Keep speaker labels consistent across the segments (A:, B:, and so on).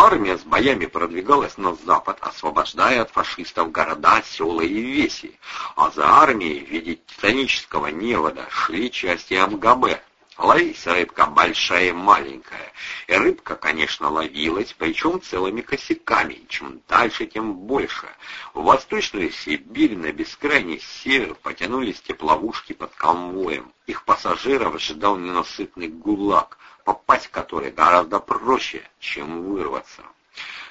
A: Армия с боями продвигалась на запад, освобождая от фашистов города, села и веси, а за армией в виде титанического невода шли части МГБ. Ловись, рыбка большая и маленькая. И рыбка, конечно, ловилась, причем целыми косяками. Чем дальше, тем больше. В Восточную Сибирь на бескрайний север потянулись тепловушки под конвоем. Их пассажиров ждал ненасытный гулаг, попасть в который гораздо проще, чем вырваться.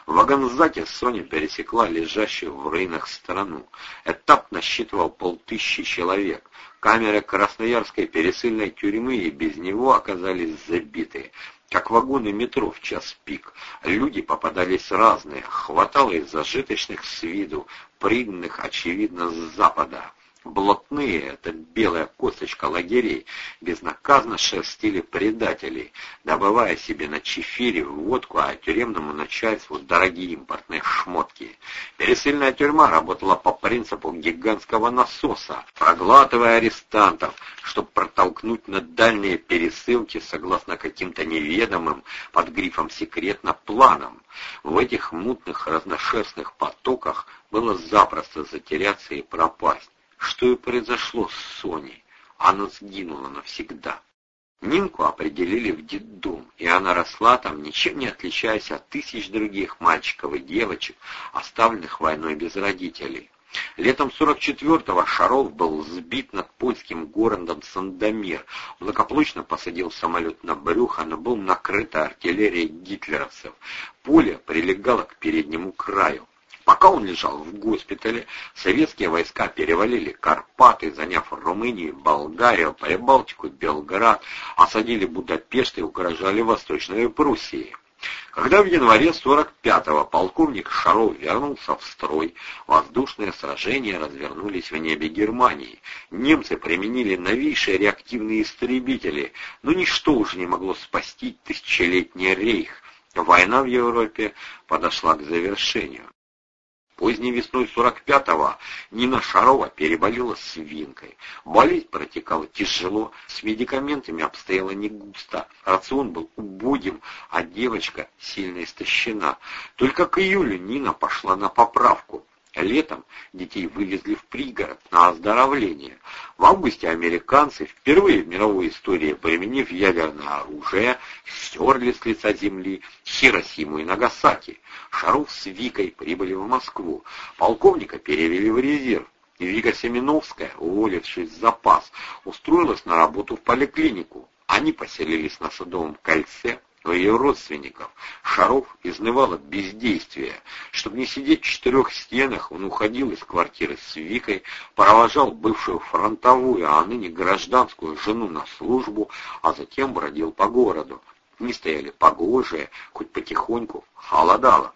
A: В Ваганзаке Соня пересекла лежащую в руинах страну. Этап насчитывал полтыщи человек. Камеры Красноярской пересыльной тюрьмы и без него оказались забиты. Как вагоны метро в час пик. Люди попадались разные. Хватало и зажиточных с виду, пригнанных, очевидно, с запада. Блатные, это белая косточка лагерей, безнаказанно шерстили предателей, добывая себе на чефире водку, а тюремному начальству дорогие импортные шмотки. Пересыльная тюрьма работала по принципу гигантского насоса, проглатывая арестантов, чтобы протолкнуть на дальние пересылки согласно каким-то неведомым под грифом «секретно» планам. В этих мутных разношерстных потоках было запросто затеряться и пропасть что и произошло с Соней. Она сгинула навсегда. Нинку определили в детдом, и она росла там, ничем не отличаясь от тысяч других мальчиков и девочек, оставленных войной без родителей. Летом 44-го Шаров был сбит над польским городом Сандомир, благополучно посадил самолет на брюхо, но был накрыт артиллерией гитлеровцев. Поле прилегало к переднему краю. Пока он лежал в госпитале, советские войска перевалили Карпаты, заняв Румынию, Болгарию, Прибалтику, Белград, осадили Будапешт и угрожали Восточной Пруссии. Когда в январе 45-го полковник Шаров вернулся в строй, воздушные сражения развернулись в небе Германии. Немцы применили новейшие реактивные истребители, но ничто уже не могло спасти тысячелетний рейх. Война в Европе подошла к завершению. Поздней весной 45-го Нина Шарова переболела свинкой. Болезнь протекала тяжело, с медикаментами обстояла не густо. Рацион был убогим, а девочка сильно истощена. Только к июлю Нина пошла на поправку. Летом детей вывезли в пригород на оздоровление. В августе американцы, впервые в мировой истории применив ядерное оружие, стерли с лица земли Хиросиму и Нагасаки. Шаров с Викой прибыли в Москву. Полковника перевели в резерв. Вика Семеновская, уволившись в запас, устроилась на работу в поликлинику. Они поселились на Садовом кольце, но ее родственников. Шаров изнывал от бездействия. Чтобы не сидеть в четырех стенах, он уходил из квартиры с Викой, провожал бывшую фронтовую, а ныне гражданскую жену на службу, а затем бродил по городу. Не стояли погожие, хоть потихоньку, холодало.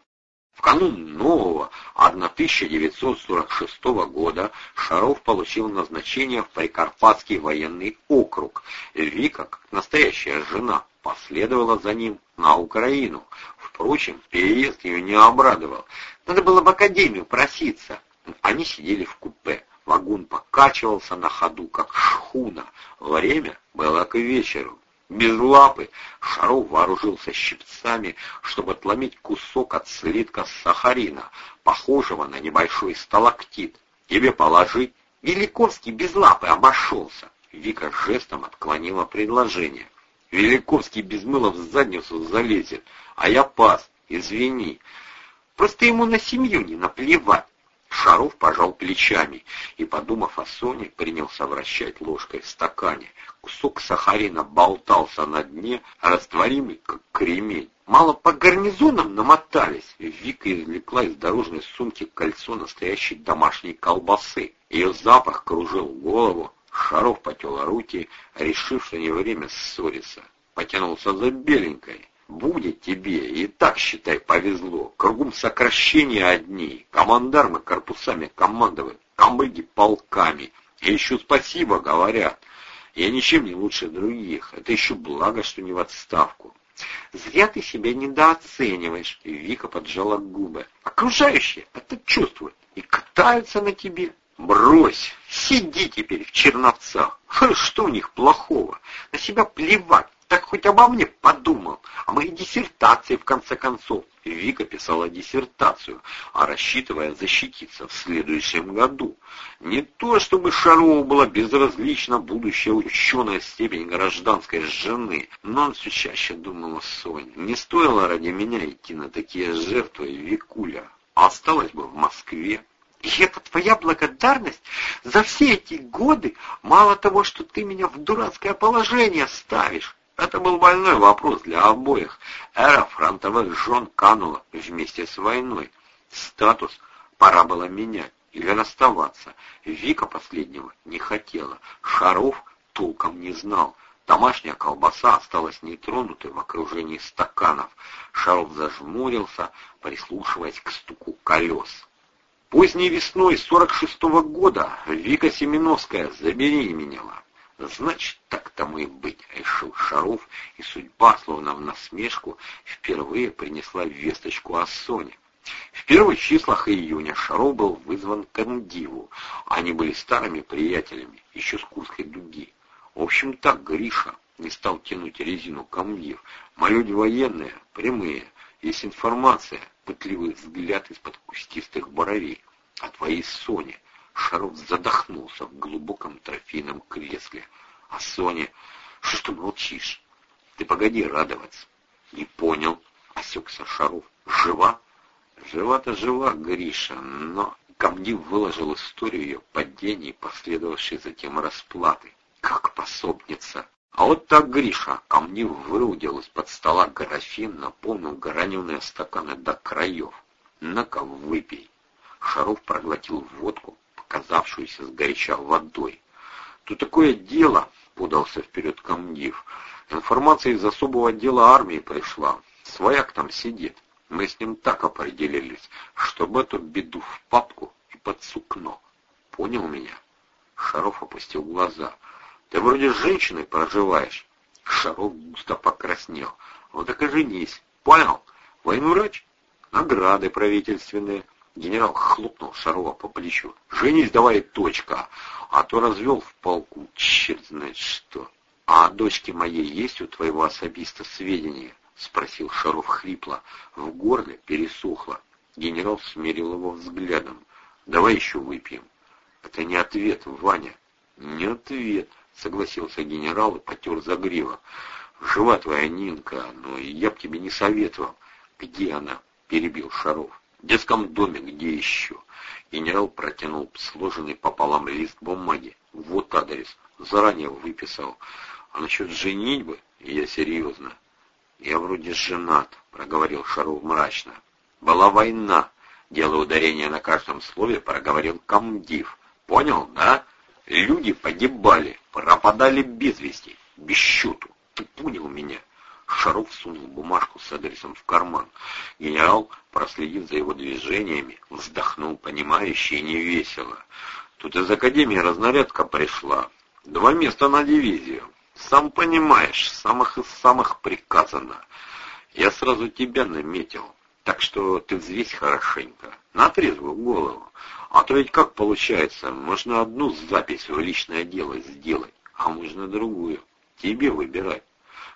A: В канун нового 1946 года Шаров получил назначение в Прикарпатский военный округ. Вика, как настоящая жена, последовала за ним на Украину. Впрочем, переезд ее не обрадовал. Надо было в академию проситься. Они сидели в купе. Вагон покачивался на ходу, как шхуна. Время было к вечеру. Без лапы Шаров вооружился щипцами, чтобы отломить кусок от слитка сахарина, похожего на небольшой сталактит. Тебе положить? Великовский без лапы обошелся. Вика жестом отклонила предложение. Великовский без мыла в задницу залезет, а я пас, извини. Просто ему на семью не наплевать. Шаров пожал плечами и, подумав о Соне, принялся вращать ложкой в стакане. Кусок сахарина болтался на дне, растворимый, как кремень. Мало по гарнизонам намотались. Вика извлекла из дорожной сумки кольцо настоящей домашней колбасы. Ее запах кружил голову, Шаров потел руки, решив, что не время ссориться. Потянулся за беленькой. Будет тебе, и так, считай, повезло. Кругом сокращения одни. Командармы корпусами командовать, комбыги полками. И еще спасибо говорят. Я ничем не лучше других. Это еще благо, что не в отставку. Зря ты себя недооцениваешь. Вика поджала губы. Окружающие это чувствуют и катаются на тебе. Брось, сиди теперь в черновцах. Что у них плохого? На себя плевать. Так хоть обо мне подумал, о моей диссертации, в конце концов. Вика писала диссертацию, а рассчитывая защититься в следующем году. Не то, чтобы Шарову была безразлична будущая ученая степень гражданской жены, но он все чаще думал о Соне. Не стоило ради меня идти на такие жертвы, Викуля. Осталась бы в Москве. И это твоя благодарность за все эти годы? Мало того, что ты меня в дурацкое положение ставишь. Это был больной вопрос для обоих. Эра фронтовых жен канула вместе с войной. Статус пора было менять или расставаться. Вика последнего не хотела. Шаров толком не знал. Домашняя колбаса осталась нетронутой в окружении стаканов. Шаров зажмурился, прислушиваясь к стуку колес. Поздней весной 46-го года Вика Семеновская забеременела. Значит, так тому и быть, решил Шаров, и судьба, словно в насмешку, впервые принесла весточку о Соне. В первых числах июня Шаров был вызван к Андиву. Они были старыми приятелями, еще с Курской дуги. В общем так, Гриша не стал тянуть резину комдив. Мы люди военные, прямые. Есть информация, пытливый взгляд из-под кустистых боровей. О твоей Соне. Шаров задохнулся в глубоком трофейном кресле. А Соня, что ты молчишь? Ты погоди радоваться. Не понял, осекся Шаров. Жива? Жива-то жива, Гриша, но Камнив выложил историю ее падения и последовавшей затем расплаты. Как пособница. А вот так Гриша Камнив выудил из-под стола графин, наполнил граненые стаканы до краев. На-ка, выпей. Шаров проглотил водку, казавшуюся сгоряча водой. «Тут такое дело!» — подался вперед комдив. «Информация из особого отдела армии пришла. Свояк там сидит. Мы с ним так определились, чтобы эту беду в папку и под сукно. Понял меня?» Шаров опустил глаза. «Ты вроде с женщиной проживаешь». Шаров густо покраснел. «Вот так и женись. Понял? Военврач? Награды правительственные». Генерал хлопнул Шарова по плечу. «Женись давай, точка, а то развел в полку, черт знает что». «А о дочке моей есть у твоего особиста сведения?» — спросил Шаров хрипло. В горле пересохло. Генерал смерил его взглядом. «Давай еще выпьем». «Это не ответ, Ваня». «Не ответ», — согласился генерал и потер загривок. «Жива твоя Нинка, но я б тебе не советовал». «Где она?» — перебил Шаров. В детском доме, где еще? Генерал протянул сложенный пополам лист бумаги. Вот адрес. Заранее выписал. А насчет женитьбы я серьезно. Я вроде женат, проговорил Шаров мрачно. Была война. Делая ударение на каждом слове, проговорил комдив. Понял, да? Люди погибали, пропадали без вести, без счету. Ты понял меня? Шаров сунул бумажку с адресом в карман. Генерал, проследив за его движениями, вздохнул понимающе и невесело. Тут из академии разнарядка пришла. Два места на дивизию. Сам понимаешь, самых из самых приказано. Я сразу тебя наметил. Так что ты взвесь хорошенько, на трезвую голову. А то ведь как получается, можно одну запись в личное дело сделать, а можно другую. Тебе выбирать.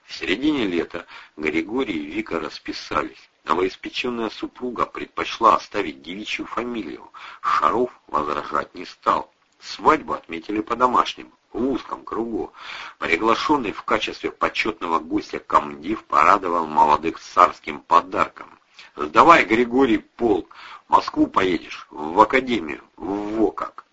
A: В середине лета Григорий и Вика расписались. Новоиспеченная супруга предпочла оставить девичью фамилию. Шаров возражать не стал. Свадьбу отметили по-домашнему, в узком кругу. Приглашенный в качестве почетного гостя комдив порадовал молодых царским подарком. «Сдавай, Григорий, полк, в Москву поедешь, в академию, во как!»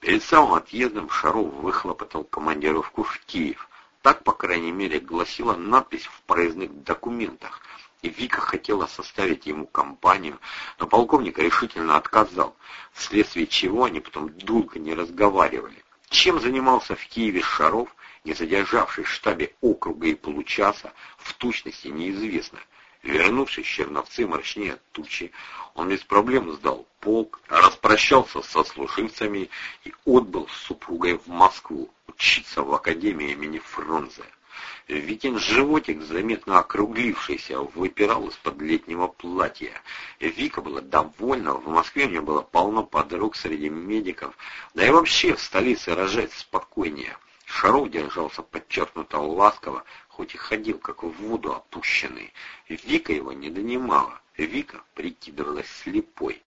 A: Перед самым отъездом Шаров выхлопотал командировку в Киев. Так, по крайней мере, гласила надпись в проездных документах. И Вика хотела составить ему компанию, но полковник решительно отказал, вследствие чего они потом долго не разговаривали. Чем занимался в Киеве Шаров, не задержавшись в штабе округа и получаса, в точности неизвестно. Вернувшись, Черновцы мрачнее тучи, он без проблем сдал полк, распрощался со служивцами и отбыл с супругой в Москву учиться в Академии имени Фрунзе. Витин животик, заметно округлившийся, выпирал из-под летнего платья. Вика была довольна, в Москве у нее было полно подруг среди медиков, да и вообще в столице рожать спокойнее. Шаров держался подчеркнуто ласково, хоть и ходил как в воду опущенный. Вика его не донимала. Вика прикидывалась слепой.